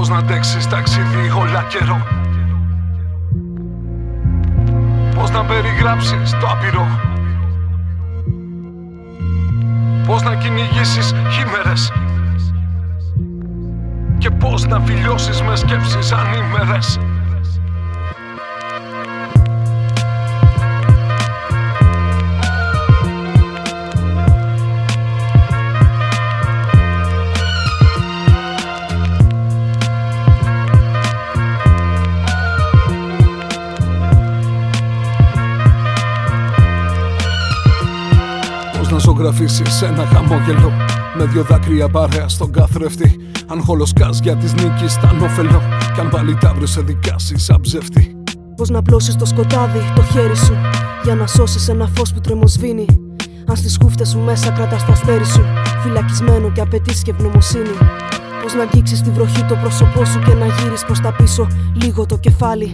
Πώς να αντέξεις ταξίδι όλα καιρό. Πώς να περιγράψεις το άπειρο. Πώς να κυνηγήσεις χήμερες. Και πώς να φιλιώσεις με σκέψεις ανήμερες ζωγραφίσει ένα χαμόγελο. Με δυο δάκρυα παρέα στον καθρέφτη. Αν χολοσκάς για τη νίκη στα νόφελο Κι αν πάλι τα σε δικάσει σαν ψεύτη. Πώς να πλώσεις το σκοτάδι το χέρι σου Για να σώσεις ένα φως που τρεμοσβήνει. Αν στις χούφτες σου μέσα κρατάς τα αστέρι σου Φυλακισμένο και απαιτείς και ευγνωμοσύνη. Πώς να αγγίξεις τη βροχή το πρόσωπό σου και να γύρει προς τα πίσω λίγο το κεφάλι.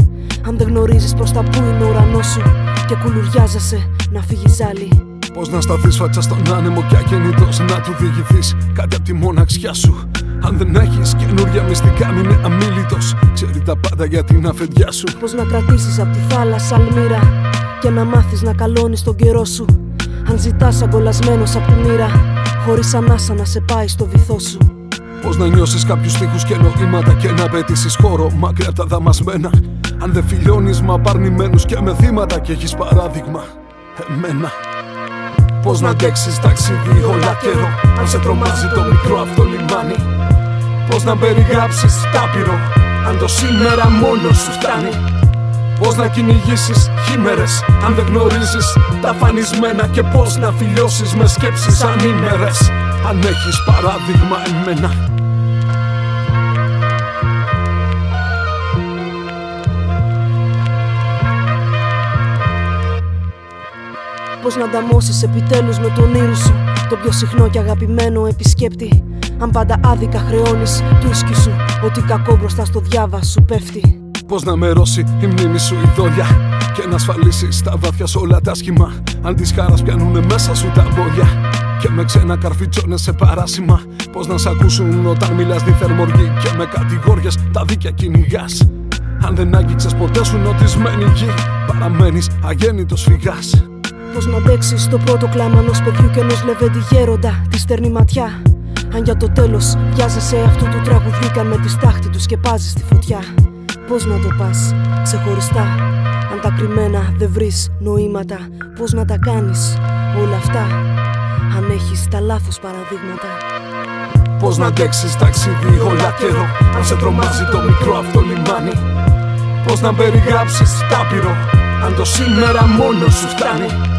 Αν δεν γνωρίζεις προς τα που είναι ο ουρανός σου και κουλουριάζεσαι να φύγεις άλλη. Πώς να σταθείς φάτσα στον άνεμο και ακίνητο να του διηγηθείς κάτι από τη μοναξιά σου. Αν δεν έχεις καινούργια μυστικά, μην είναι αμήλυτο. Ξέρει τα πάντα για την αφεντιά σου. Πώς να κρατήσεις από τη θάλασσα αλμύρα και να μάθεις να καλώνεις τον καιρό σου. Αν ζητάς αγκολασμένος από τη μοίρα, χωρίς ανάσα να σε πάει στο βυθό σου. Πώς να νιώσεις κάποιους τείχου και νοήματα και να απαιτήσει χώρο μακριά από τα δαμασμένα. Αν δεν φιλιώνεις με απαρνημένου και με θύματα και έχεις παράδειγμα. Εμένα. Πώς να αντέξεις ταξίδι όλα καιρό. Αν σε τρομάζει το μικρό αυτό λιμάνι Πώς να περιγράψεις τάπειρο Αν το σήμερα μόνο σου φτάνει Πώς να κυνηγήσεις χήμερες. Αν δεν γνωρίζεις τα φανισμένα Και πώς να φιλιώσεις με σκέψεις ανήμερες. Αν έχεις παράδειγμα εμένα Πώ να ανταμώσει επιτέλους με τον ήρου σου. Το πιο συχνό και αγαπημένο επισκέπτη Αν πάντα άδικα χρεώνεις του ίσκι σου. Ότι κακό μπροστά στο διάβα σου πέφτει. Πώς να μερώσει η μνήμη σου η δόλια Και να ασφαλίσει στα βάθια σου όλα τα σχήμα. Αν της χάρας πιανούνε μέσα σου τα μπόλια Και με ξένα καρφιτσώνες σε παράσημα. Πώς να σ' ακούσουν όταν μιλάς τη θερμοργή Και με κατηγόριες τα δίκαια κυνηγάς. Αν δεν άγγιξες ποτέ σου νοτισμένη γη Παραμένεις αγέννητος φυγάς. Πώ να αντέξεις το πρώτο κλάμα ενός παιδιού και ενός λεβέντη γέροντα, τη στερνή ματιά. Αν για το τέλος βιάζεσαι αυτού του τραγουδιού και αν με τη στάχτη τους σκεπάζεις τη φωτιά. Πώς να το πας ξεχωριστά, αν τα κρυμμένα δεν βρεις νοήματα. Πώς να τα κάνεις όλα αυτά, αν έχεις τα λάθος παραδείγματα. Πώς να αντέξεις ταξίδι όλα καιρό, αν σε τρομάζει το μικρό αυτό λιμάνι. Πώς να περιγράψεις τάπειρο, αν το σήμερα μόνος σου φτάνει.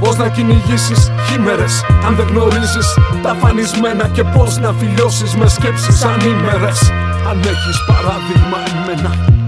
Πώς να κυνηγήσεις χήμερες Αν δεν γνωρίζεις τα φανισμένα Και πώς να φιλιώσεις με σκέψεις ανήμερες. Αν έχεις παράδειγμα εμένα